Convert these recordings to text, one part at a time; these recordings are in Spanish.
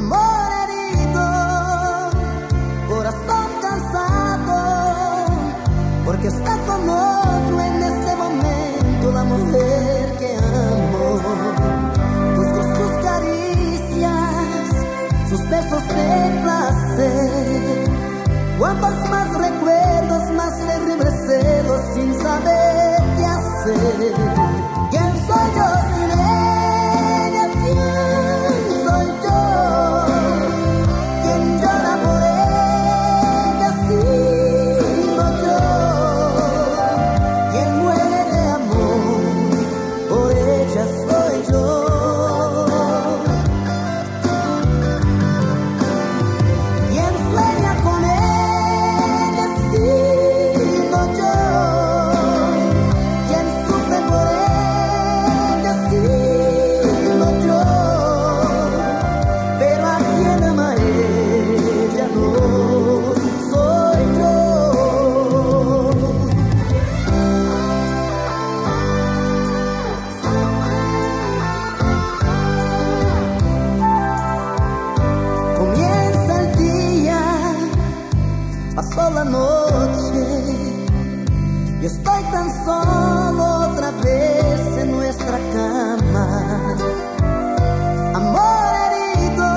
Amor herido, corazón cansado, porque está con otro en este momento la mujer que amo. Busco sus caricias, sus besos de placer. Cuantos más recuerdos, más terribles celos sin saber qué hacer. Noche y estoy tan solo otra vez en nuestra cama. Amor herido,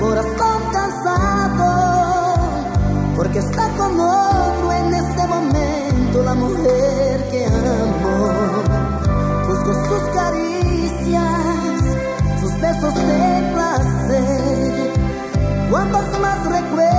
corazón cansado, porque está con otro en este momento la mujer que amo. Busco sus caricias, sus besos de placer. Cuantos más recuerdos,